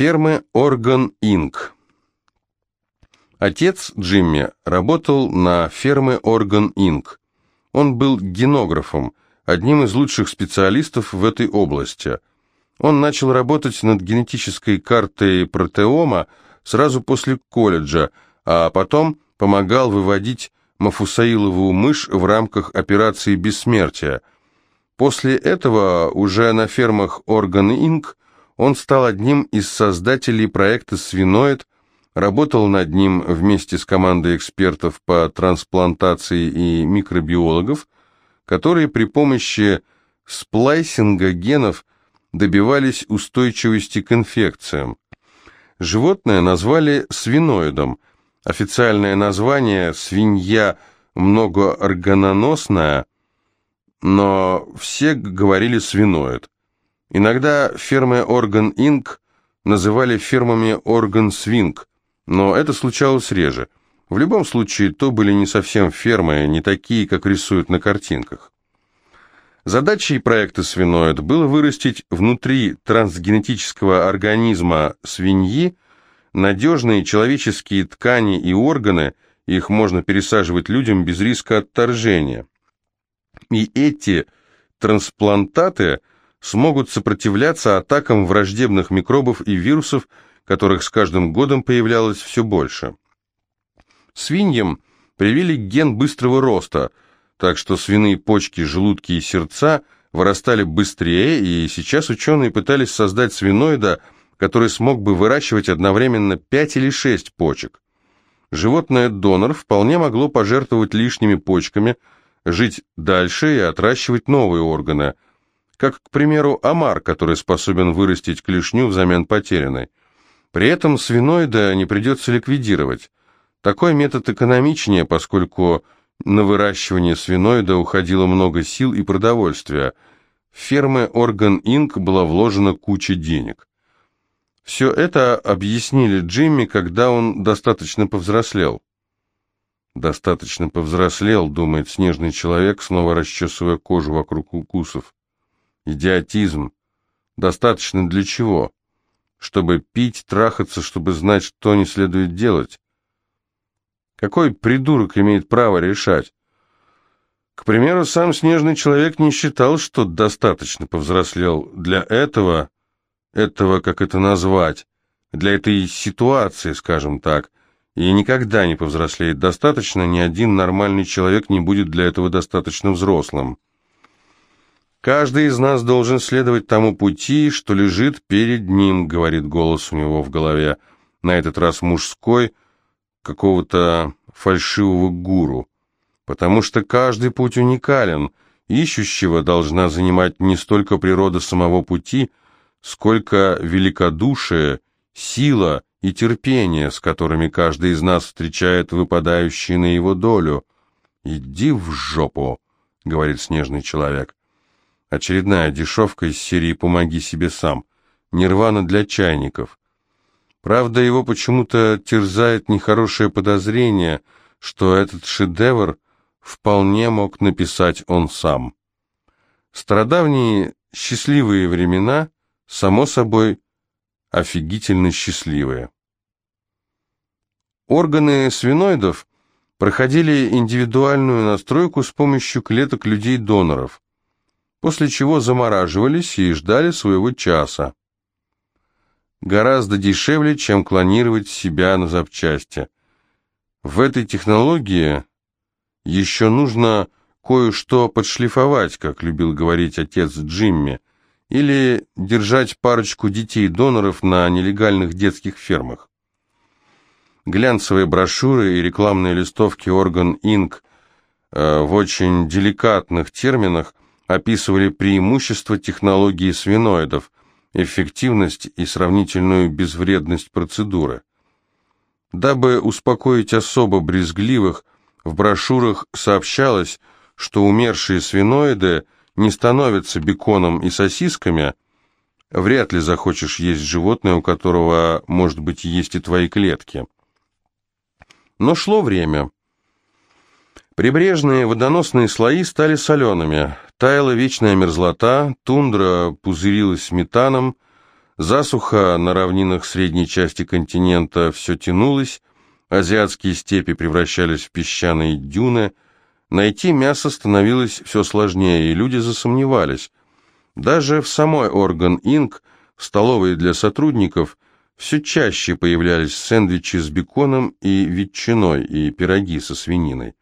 Фермы Орган Инк. Отец Джимми работал на ферме Орган Инк. Он был генографом, одним из лучших специалистов в этой области. Он начал работать над генетической картой протеома сразу после колледжа, а потом помогал выводить мафусаиловую мышь в рамках операции «Бессмертие». После этого уже на фермах Орган Инк он стал одним из создателей проекта «Свиноид», работал над ним вместе с командой экспертов по трансплантации и микробиологов, которые при помощи сплайсинга генов добивались устойчивости к инфекциям. Животное назвали свиноидом. Официальное название – свинья многоорганоносная, но все говорили свиноид. Иногда фермы Орган Инк называли фермами Орган Свинг, но это случалось реже. В любом случае, то были не совсем фермы, не такие, как рисуют на картинках. Задачей проекта «Свиноид» было вырастить внутри трансгенетического организма свиньи надежные человеческие ткани и органы, их можно пересаживать людям без риска отторжения. И эти трансплантаты смогут сопротивляться атакам враждебных микробов и вирусов, которых с каждым годом появлялось все больше. Свиньям привили ген быстрого роста, так что свиные почки, желудки и сердца вырастали быстрее, и сейчас ученые пытались создать свиноида, который смог бы выращивать одновременно 5 или 6 почек. Животное-донор вполне могло пожертвовать лишними почками, жить дальше и отращивать новые органы – как, к примеру, омар, который способен вырастить клешню взамен потерянной. При этом свиноида не придется ликвидировать. Такой метод экономичнее, поскольку на выращивание свиноида уходило много сил и продовольствия. В фермы Орган Инк была вложена куча денег. Все это объяснили Джимми, когда он достаточно повзрослел. «Достаточно повзрослел», — думает снежный человек, снова расчесывая кожу вокруг укусов. Идиотизм. Достаточно для чего? Чтобы пить, трахаться, чтобы знать, что не следует делать. Какой придурок имеет право решать? К примеру, сам снежный человек не считал, что достаточно повзрослел для этого, этого, как это назвать, для этой ситуации, скажем так, и никогда не повзрослеет достаточно, ни один нормальный человек не будет для этого достаточно взрослым. «Каждый из нас должен следовать тому пути, что лежит перед ним», — говорит голос у него в голове, на этот раз мужской, какого-то фальшивого гуру. «Потому что каждый путь уникален, ищущего должна занимать не столько природа самого пути, сколько великодушие, сила и терпение, с которыми каждый из нас встречает выпадающие на его долю. «Иди в жопу», — говорит снежный человек. Очередная дешевка из серии «Помоги себе сам». Нирвана для чайников. Правда, его почему-то терзает нехорошее подозрение, что этот шедевр вполне мог написать он сам. Страдавние счастливые времена, само собой, офигительно счастливые. Органы свиноидов проходили индивидуальную настройку с помощью клеток людей-доноров после чего замораживались и ждали своего часа. Гораздо дешевле, чем клонировать себя на запчасти. В этой технологии еще нужно кое-что подшлифовать, как любил говорить отец Джимми, или держать парочку детей-доноров на нелегальных детских фермах. Глянцевые брошюры и рекламные листовки Орган Инк э, в очень деликатных терминах описывали преимущества технологии свиноидов, эффективность и сравнительную безвредность процедуры. Дабы успокоить особо брезгливых, в брошюрах сообщалось, что умершие свиноиды не становятся беконом и сосисками, вряд ли захочешь есть животное, у которого, может быть, есть и твои клетки. Но шло время. Прибрежные водоносные слои стали солеными, таяла вечная мерзлота, тундра пузырилась метаном, Засуха на равнинах средней части континента все тянулась, азиатские степи превращались в песчаные дюны, найти мясо становилось все сложнее, и люди засомневались. Даже в самой Орган Инк, в столовой для сотрудников, все чаще появлялись сэндвичи с беконом и ветчиной, и пироги со свининой.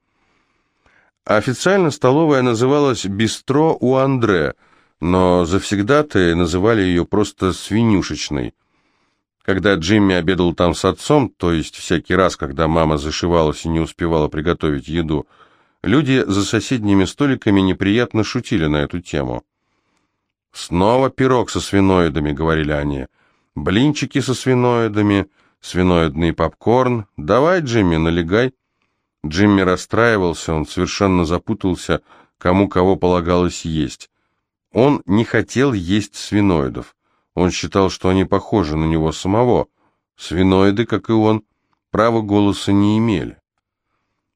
Официально столовая называлась «Бистро у Андре», но завсегдаты называли ее просто «свинюшечной». Когда Джимми обедал там с отцом, то есть всякий раз, когда мама зашивалась и не успевала приготовить еду, люди за соседними столиками неприятно шутили на эту тему. «Снова пирог со свиноидами», — говорили они. «Блинчики со свиноидами, свиноидный попкорн. Давай, Джимми, налегай». Джимми расстраивался, он совершенно запутался, кому кого полагалось есть. Он не хотел есть свиноидов. Он считал, что они похожи на него самого. Свиноиды, как и он, права голоса не имели.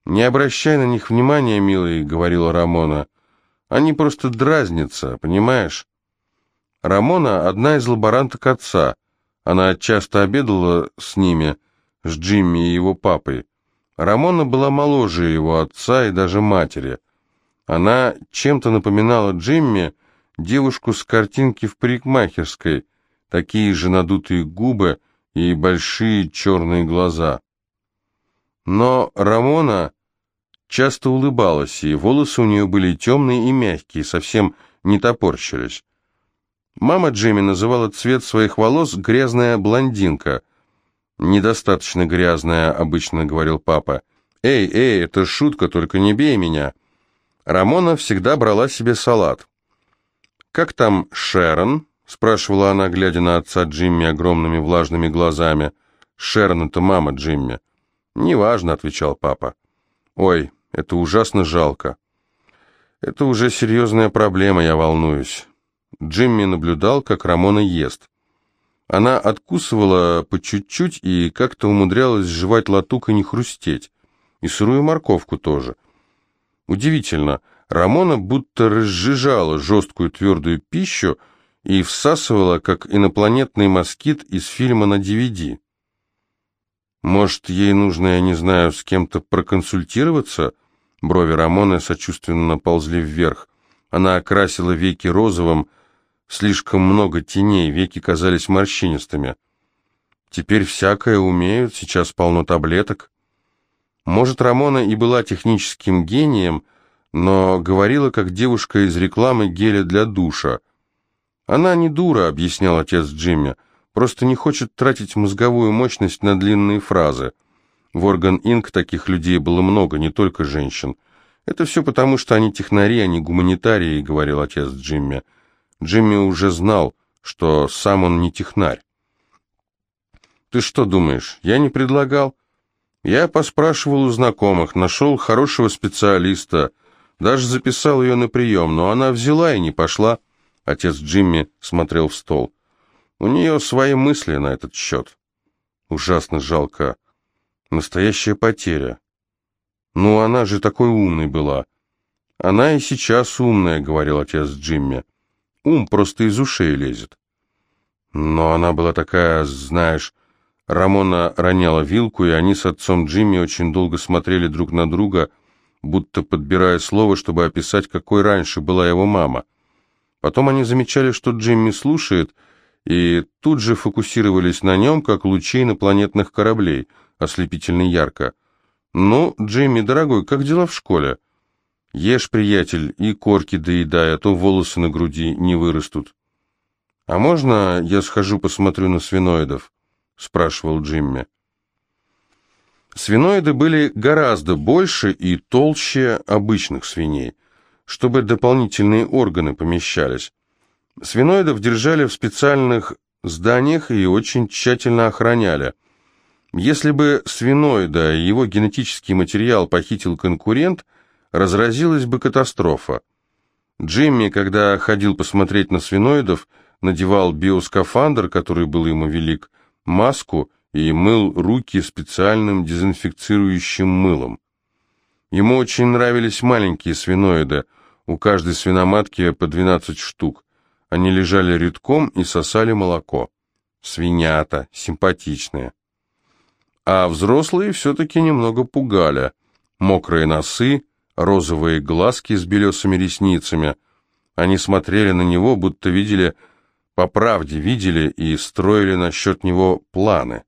«Не обращай на них внимания, милый», — говорила Рамона. «Они просто дразнятся, понимаешь?» Рамона — одна из лаборанток отца. Она часто обедала с ними, с Джимми и его папой. Рамона была моложе его отца и даже матери. Она чем-то напоминала Джимми, девушку с картинки в парикмахерской, такие же надутые губы и большие черные глаза. Но Рамона часто улыбалась, и волосы у нее были темные и мягкие, совсем не топорщились. Мама Джимми называла цвет своих волос «грязная блондинка». «Недостаточно грязная», — обычно говорил папа. «Эй, эй, это шутка, только не бей меня». Рамона всегда брала себе салат. «Как там Шерон?» — спрашивала она, глядя на отца Джимми огромными влажными глазами. «Шерон — это мама Джимми». «Неважно», — отвечал папа. «Ой, это ужасно жалко». «Это уже серьезная проблема, я волнуюсь». Джимми наблюдал, как Рамона ест. Она откусывала по чуть-чуть и как-то умудрялась жевать латук и не хрустеть. И сырую морковку тоже. Удивительно, Рамона будто разжижала жесткую твердую пищу и всасывала, как инопланетный москит из фильма на DVD. Может, ей нужно, я не знаю, с кем-то проконсультироваться? Брови Рамоны сочувственно ползли вверх. Она окрасила веки розовым, слишком много теней, веки казались морщинистыми. Теперь всякое умеют, сейчас полно таблеток. Может, Рамона и была техническим гением, но говорила, как девушка из рекламы геля для душа. «Она не дура», — объяснял отец Джимми, «просто не хочет тратить мозговую мощность на длинные фразы. В Орган Инк таких людей было много, не только женщин. Это все потому, что они технари, а не гуманитарии», — говорил отец Джимми. Джимми уже знал, что сам он не технарь. «Ты что думаешь, я не предлагал?» «Я поспрашивал у знакомых, нашел хорошего специалиста». Даже записал ее на прием, но она взяла и не пошла. Отец Джимми смотрел в стол. У нее свои мысли на этот счет. Ужасно жалко. Настоящая потеря. Ну, она же такой умной была. Она и сейчас умная, говорил отец Джимми. Ум просто из ушей лезет. Но она была такая, знаешь... Рамона роняла вилку, и они с отцом Джимми очень долго смотрели друг на друга, будто подбирая слово, чтобы описать, какой раньше была его мама. Потом они замечали, что Джимми слушает, и тут же фокусировались на нем, как лучи инопланетных кораблей, ослепительно ярко. «Ну, Джимми, дорогой, как дела в школе?» «Ешь, приятель, и корки доедай, а то волосы на груди не вырастут». «А можно я схожу посмотрю на свиноидов?» — спрашивал Джимми. Свиноиды были гораздо больше и толще обычных свиней, чтобы дополнительные органы помещались. Свиноидов держали в специальных зданиях и очень тщательно охраняли. Если бы свиноида и его генетический материал похитил конкурент, разразилась бы катастрофа. Джимми, когда ходил посмотреть на свиноидов, надевал биоскафандр, который был ему велик, маску и мыл руки специальным дезинфицирующим мылом. Ему очень нравились маленькие свиноиды, у каждой свиноматки по 12 штук. Они лежали редком и сосали молоко. свинята, симпатичные. А взрослые все-таки немного пугали. Мокрые носы, розовые глазки с белесыми ресницами. Они смотрели на него, будто видели, по правде видели и строили насчет него планы.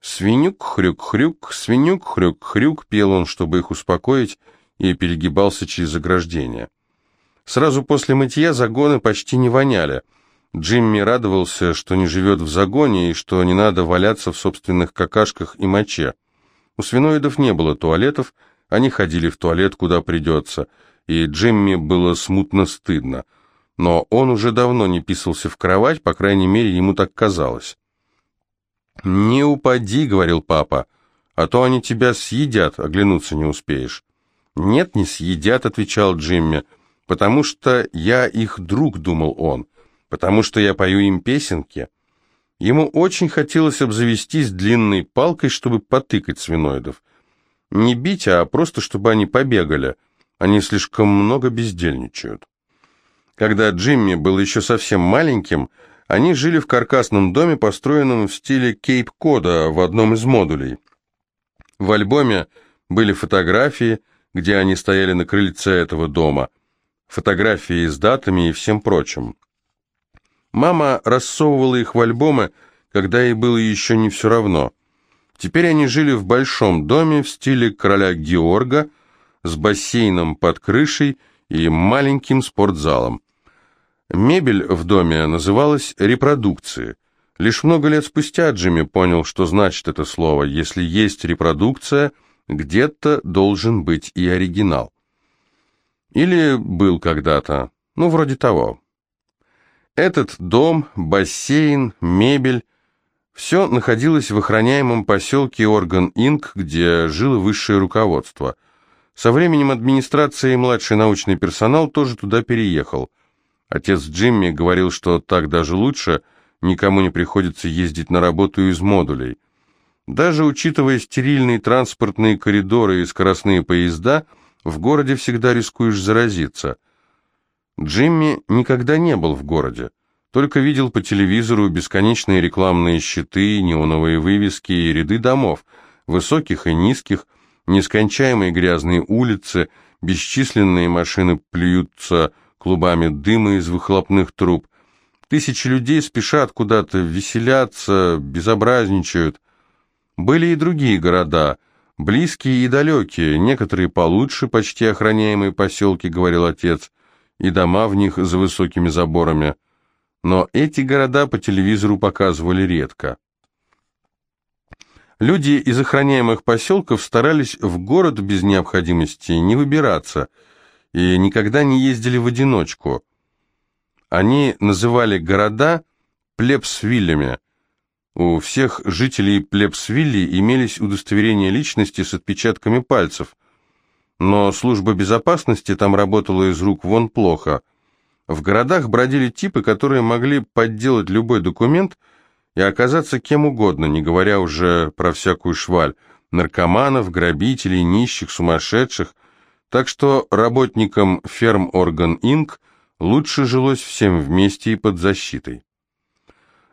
«Свинюк-хрюк-хрюк, свинюк-хрюк-хрюк», пел он, чтобы их успокоить, и перегибался через ограждение. Сразу после мытья загоны почти не воняли. Джимми радовался, что не живет в загоне и что не надо валяться в собственных какашках и моче. У свиноидов не было туалетов, они ходили в туалет, куда придется, и Джимми было смутно стыдно. Но он уже давно не писался в кровать, по крайней мере, ему так казалось. «Не упади», — говорил папа, — «а то они тебя съедят, оглянуться не успеешь». «Нет, не съедят», — отвечал Джимми, — «потому что я их друг», — думал он, — «потому что я пою им песенки». Ему очень хотелось обзавестись длинной палкой, чтобы потыкать свиноидов. Не бить, а просто чтобы они побегали. Они слишком много бездельничают. Когда Джимми был еще совсем маленьким, они жили в каркасном доме, построенном в стиле Кейп-Кода в одном из модулей. В альбоме были фотографии, где они стояли на крыльце этого дома, фотографии с датами и всем прочим. Мама рассовывала их в альбомы, когда ей было еще не все равно. Теперь они жили в большом доме в стиле короля Георга, с бассейном под крышей и маленьким спортзалом. Мебель в доме называлась репродукцией. Лишь много лет спустя Джимми понял, что значит это слово. Если есть репродукция, где-то должен быть и оригинал. Или был когда-то, ну, вроде того. Этот дом, бассейн, мебель – все находилось в охраняемом поселке Орган-Инк, где жило высшее руководство. Со временем администрация и младший научный персонал тоже туда переехал – Отец Джимми говорил, что так даже лучше, никому не приходится ездить на работу из модулей. Даже учитывая стерильные транспортные коридоры и скоростные поезда, в городе всегда рискуешь заразиться. Джимми никогда не был в городе, только видел по телевизору бесконечные рекламные щиты, неоновые вывески и ряды домов, высоких и низких, нескончаемые грязные улицы, бесчисленные машины плюются клубами дыма из выхлопных труб. Тысячи людей спешат куда-то, веселятся, безобразничают. Были и другие города, близкие и далекие, некоторые получше, почти охраняемые поселки, говорил отец, и дома в них за высокими заборами. Но эти города по телевизору показывали редко. Люди из охраняемых поселков старались в город без необходимости не выбираться – и никогда не ездили в одиночку. Они называли города плебсвиллями. У всех жителей плебсвилли имелись удостоверения личности с отпечатками пальцев, но служба безопасности там работала из рук вон плохо. В городах бродили типы, которые могли подделать любой документ и оказаться кем угодно, не говоря уже про всякую шваль, наркоманов, грабителей, нищих, сумасшедших – так что работникам ферм Орган Инк лучше жилось всем вместе и под защитой.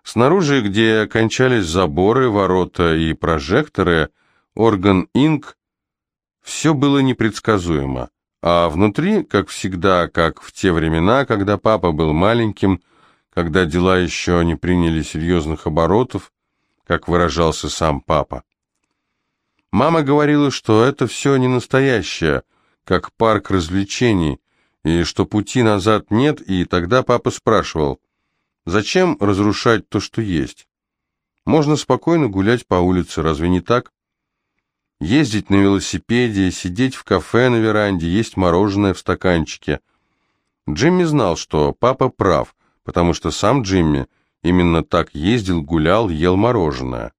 Снаружи, где кончались заборы, ворота и прожекторы, Орган Инк все было непредсказуемо, а внутри, как всегда, как в те времена, когда папа был маленьким, когда дела еще не приняли серьезных оборотов, как выражался сам папа. Мама говорила, что это все не настоящее – как парк развлечений, и что пути назад нет, и тогда папа спрашивал, зачем разрушать то, что есть? Можно спокойно гулять по улице, разве не так? Ездить на велосипеде, сидеть в кафе на веранде, есть мороженое в стаканчике. Джимми знал, что папа прав, потому что сам Джимми именно так ездил, гулял, ел мороженое.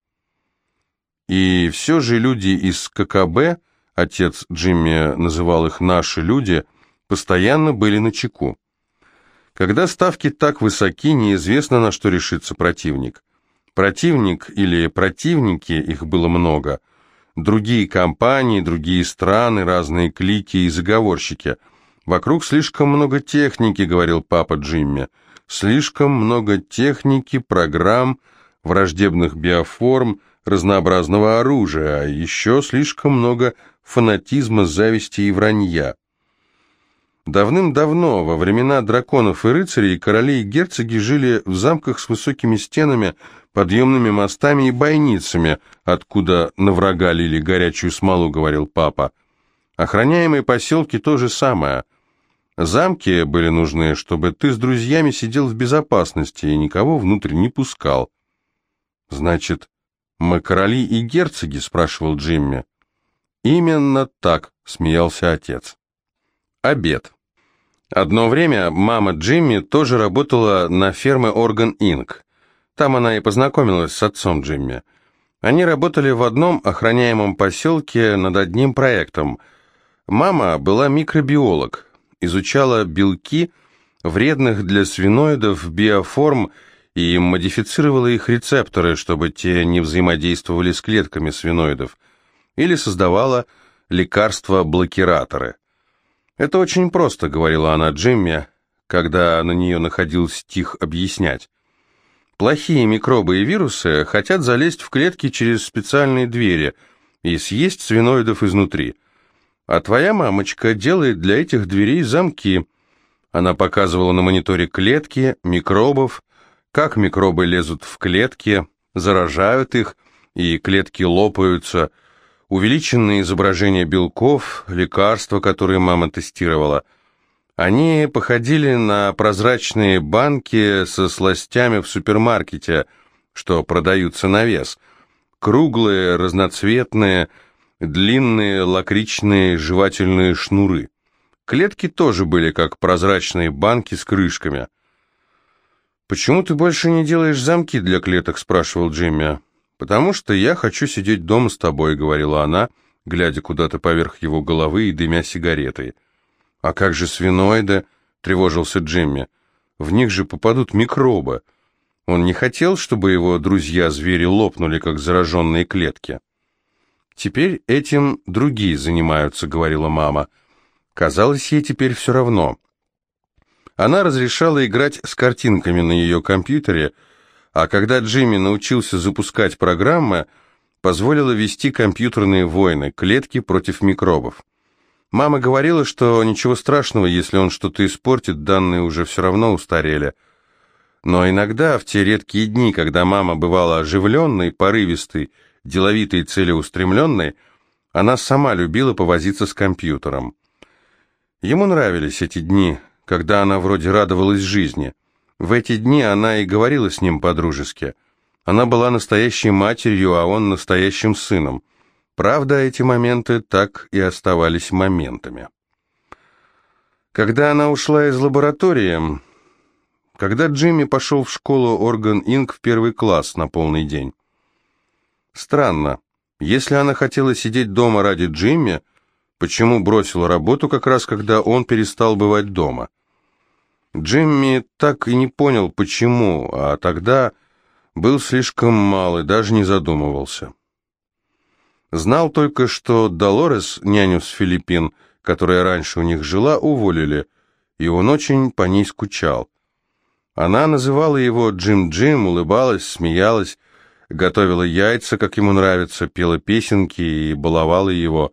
И все же люди из ККБ отец Джимми называл их «наши люди», постоянно были на чеку. Когда ставки так высоки, неизвестно, на что решится противник. Противник или противники, их было много. Другие компании, другие страны, разные клики и заговорщики. «Вокруг слишком много техники», — говорил папа Джимми. Слишком много техники, программ, враждебных биоформ, разнообразного оружия, а еще слишком много фанатизма, зависти и вранья. Давным-давно, во времена драконов и рыцарей, короли и герцоги жили в замках с высокими стенами, подъемными мостами и бойницами, откуда на врага лили горячую смолу, говорил папа. Охраняемые поселки то же самое. Замки были нужны, чтобы ты с друзьями сидел в безопасности и никого внутрь не пускал. Значит, мы короли и герцоги, спрашивал Джимми. Именно так, смеялся отец. Обед. Одно время мама Джимми тоже работала на ферме Орган Инк. Там она и познакомилась с отцом Джимми. Они работали в одном охраняемом поселке над одним проектом. Мама была микробиолог, изучала белки вредных для свиноидов биоформ и модифицировала их рецепторы, чтобы те не взаимодействовали с клетками свиноидов, или создавала лекарства-блокираторы. «Это очень просто», — говорила она Джимми, когда на нее находил стих объяснять. «Плохие микробы и вирусы хотят залезть в клетки через специальные двери и съесть свиноидов изнутри. А твоя мамочка делает для этих дверей замки». Она показывала на мониторе клетки, микробов, как микробы лезут в клетки, заражают их, и клетки лопаются — увеличенные изображения белков, лекарства, которые мама тестировала. Они походили на прозрачные банки со сластями в супермаркете, что продаются на вес. Круглые, разноцветные, длинные лакричные жевательные шнуры. Клетки тоже были как прозрачные банки с крышками. «Почему ты больше не делаешь замки для клеток?» – спрашивал Джимми. «Потому что я хочу сидеть дома с тобой», — говорила она, глядя куда-то поверх его головы и дымя сигаретой. «А как же свиноиды?» — тревожился Джимми. «В них же попадут микробы». Он не хотел, чтобы его друзья-звери лопнули, как зараженные клетки. «Теперь этим другие занимаются», — говорила мама. Казалось, ей теперь все равно. Она разрешала играть с картинками на ее компьютере, — а когда Джимми научился запускать программы, позволила вести компьютерные войны, клетки против микробов. Мама говорила, что ничего страшного, если он что-то испортит, данные уже все равно устарели. Но иногда, в те редкие дни, когда мама бывала оживленной, порывистой, деловитой и целеустремленной, она сама любила повозиться с компьютером. Ему нравились эти дни, когда она вроде радовалась жизни – в эти дни она и говорила с ним по-дружески. Она была настоящей матерью, а он настоящим сыном. Правда, эти моменты так и оставались моментами. Когда она ушла из лаборатории, когда Джимми пошел в школу Орган Инк в первый класс на полный день. Странно, если она хотела сидеть дома ради Джимми, почему бросила работу как раз, когда он перестал бывать дома? Джимми так и не понял, почему, а тогда был слишком мал и даже не задумывался. Знал только, что Долорес, няню с Филиппин, которая раньше у них жила, уволили, и он очень по ней скучал. Она называла его Джим-Джим, улыбалась, смеялась, готовила яйца, как ему нравится, пела песенки и баловала его.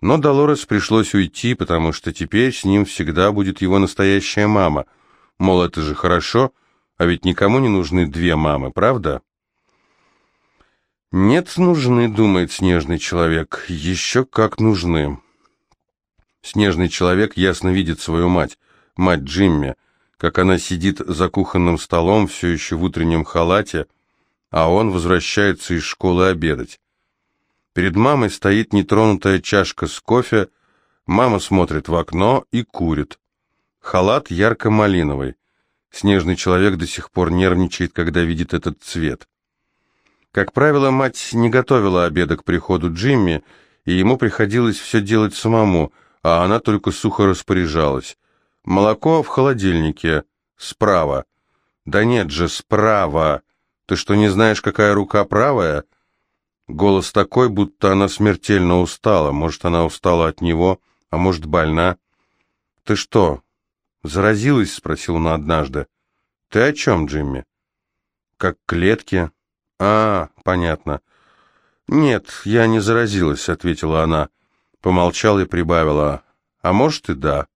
Но Долорес пришлось уйти, потому что теперь с ним всегда будет его настоящая мама. Мол, это же хорошо, а ведь никому не нужны две мамы, правда? «Нет, нужны», — думает снежный человек, — «еще как нужны». Снежный человек ясно видит свою мать, мать Джимми, как она сидит за кухонным столом, все еще в утреннем халате, а он возвращается из школы обедать. Перед мамой стоит нетронутая чашка с кофе, мама смотрит в окно и курит. Халат ярко-малиновый. Снежный человек до сих пор нервничает, когда видит этот цвет. Как правило, мать не готовила обеда к приходу Джимми, и ему приходилось все делать самому, а она только сухо распоряжалась. Молоко в холодильнике. Справа. Да нет же, справа. Ты что, не знаешь, какая рука правая? Голос такой, будто она смертельно устала. Может, она устала от него, а может, больна. «Ты что, заразилась?» — спросил он однажды. Ты о чем, Джимми? Как клетки? А, понятно. Нет, я не заразилась, ответила она. Помолчала и прибавила. А может и да.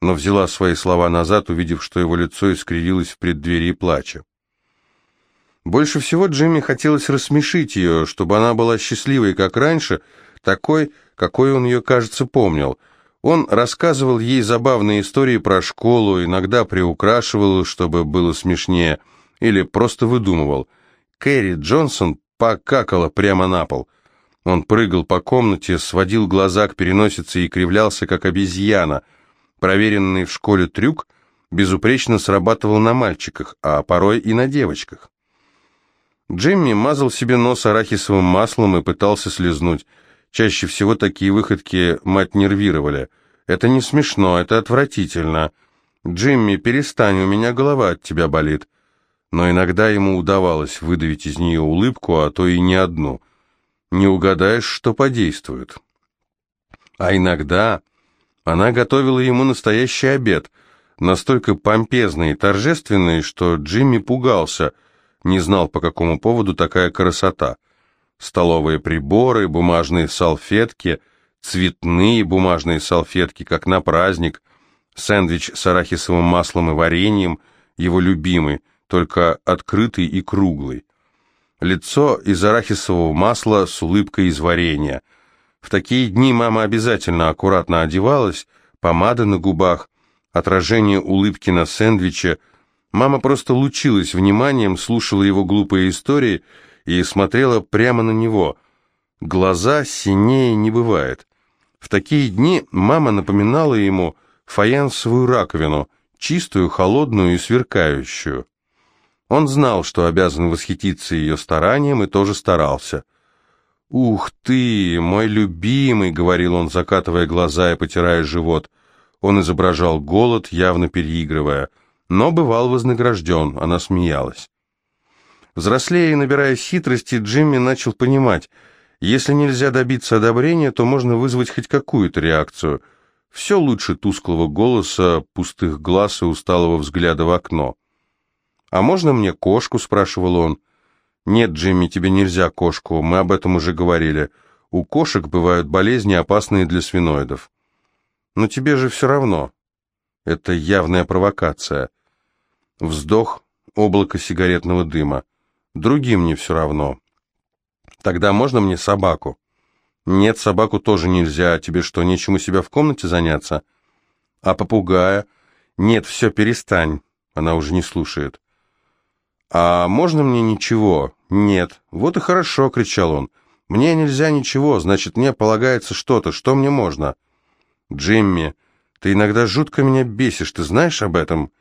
Но взяла свои слова назад, увидев, что его лицо искривилось в преддверии плача. Больше всего Джимми хотелось рассмешить ее, чтобы она была счастливой, как раньше, такой, какой он ее, кажется, помнил. Он рассказывал ей забавные истории про школу, иногда приукрашивал, чтобы было смешнее, или просто выдумывал. Кэрри Джонсон покакала прямо на пол. Он прыгал по комнате, сводил глаза к переносице и кривлялся, как обезьяна. Проверенный в школе трюк безупречно срабатывал на мальчиках, а порой и на девочках. Джимми мазал себе нос арахисовым маслом и пытался слезнуть. Чаще всего такие выходки мать нервировали. «Это не смешно, это отвратительно. Джимми, перестань, у меня голова от тебя болит». Но иногда ему удавалось выдавить из нее улыбку, а то и не одну. Не угадаешь, что подействует. А иногда она готовила ему настоящий обед, настолько помпезный и торжественный, что Джимми пугался, не знал, по какому поводу такая красота – столовые приборы, бумажные салфетки, цветные бумажные салфетки, как на праздник, сэндвич с арахисовым маслом и вареньем, его любимый, только открытый и круглый. Лицо из арахисового масла с улыбкой из варенья. В такие дни мама обязательно аккуратно одевалась, помада на губах, отражение улыбки на сэндвиче. Мама просто лучилась вниманием, слушала его глупые истории и смотрела прямо на него. Глаза синее не бывает. В такие дни мама напоминала ему фаянсовую раковину, чистую, холодную и сверкающую. Он знал, что обязан восхититься ее старанием, и тоже старался. «Ух ты, мой любимый!» — говорил он, закатывая глаза и потирая живот. Он изображал голод, явно переигрывая, но бывал вознагражден, она смеялась. Взрослея и набирая хитрости, Джимми начал понимать, если нельзя добиться одобрения, то можно вызвать хоть какую-то реакцию. Все лучше тусклого голоса, пустых глаз и усталого взгляда в окно. «А можно мне кошку?» – спрашивал он. «Нет, Джимми, тебе нельзя кошку, мы об этом уже говорили. У кошек бывают болезни, опасные для свиноидов». «Но тебе же все равно». Это явная провокация. Вздох, облако сигаретного дыма. Другим не все равно. Тогда можно мне собаку? Нет, собаку тоже нельзя. Тебе что, нечему себя в комнате заняться? А попугая? Нет, все, перестань. Она уже не слушает. А можно мне ничего? Нет. Вот и хорошо, кричал он. Мне нельзя ничего, значит, мне полагается что-то. Что мне можно? Джимми, ты иногда жутко меня бесишь, ты знаешь об этом?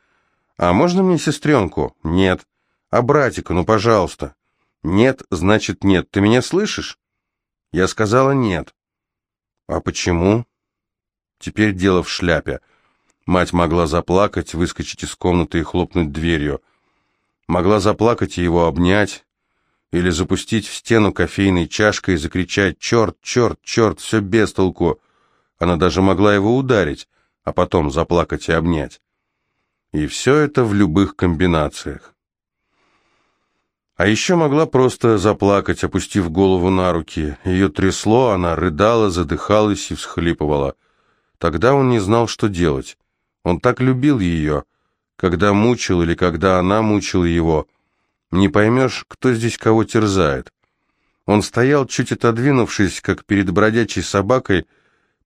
А можно мне сестренку? Нет. «А братика, ну, пожалуйста». «Нет, значит нет. Ты меня слышишь?» Я сказала «нет». «А почему?» Теперь дело в шляпе. Мать могла заплакать, выскочить из комнаты и хлопнуть дверью. Могла заплакать и его обнять, или запустить в стену кофейной чашкой и закричать «Черт, черт, черт, все без толку!» Она даже могла его ударить, а потом заплакать и обнять. И все это в любых комбинациях. А еще могла просто заплакать, опустив голову на руки. Ее трясло, она рыдала, задыхалась и всхлипывала. Тогда он не знал, что делать. Он так любил ее, когда мучил или когда она мучила его. Не поймешь, кто здесь кого терзает. Он стоял, чуть отодвинувшись, как перед бродячей собакой,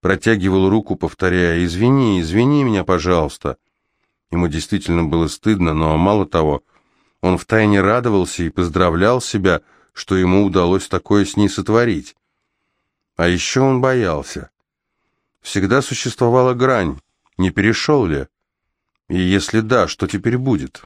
протягивал руку, повторяя «Извини, извини меня, пожалуйста». Ему действительно было стыдно, но мало того – он втайне радовался и поздравлял себя, что ему удалось такое с ней сотворить. А еще он боялся. Всегда существовала грань, не перешел ли? И если да, что теперь будет?»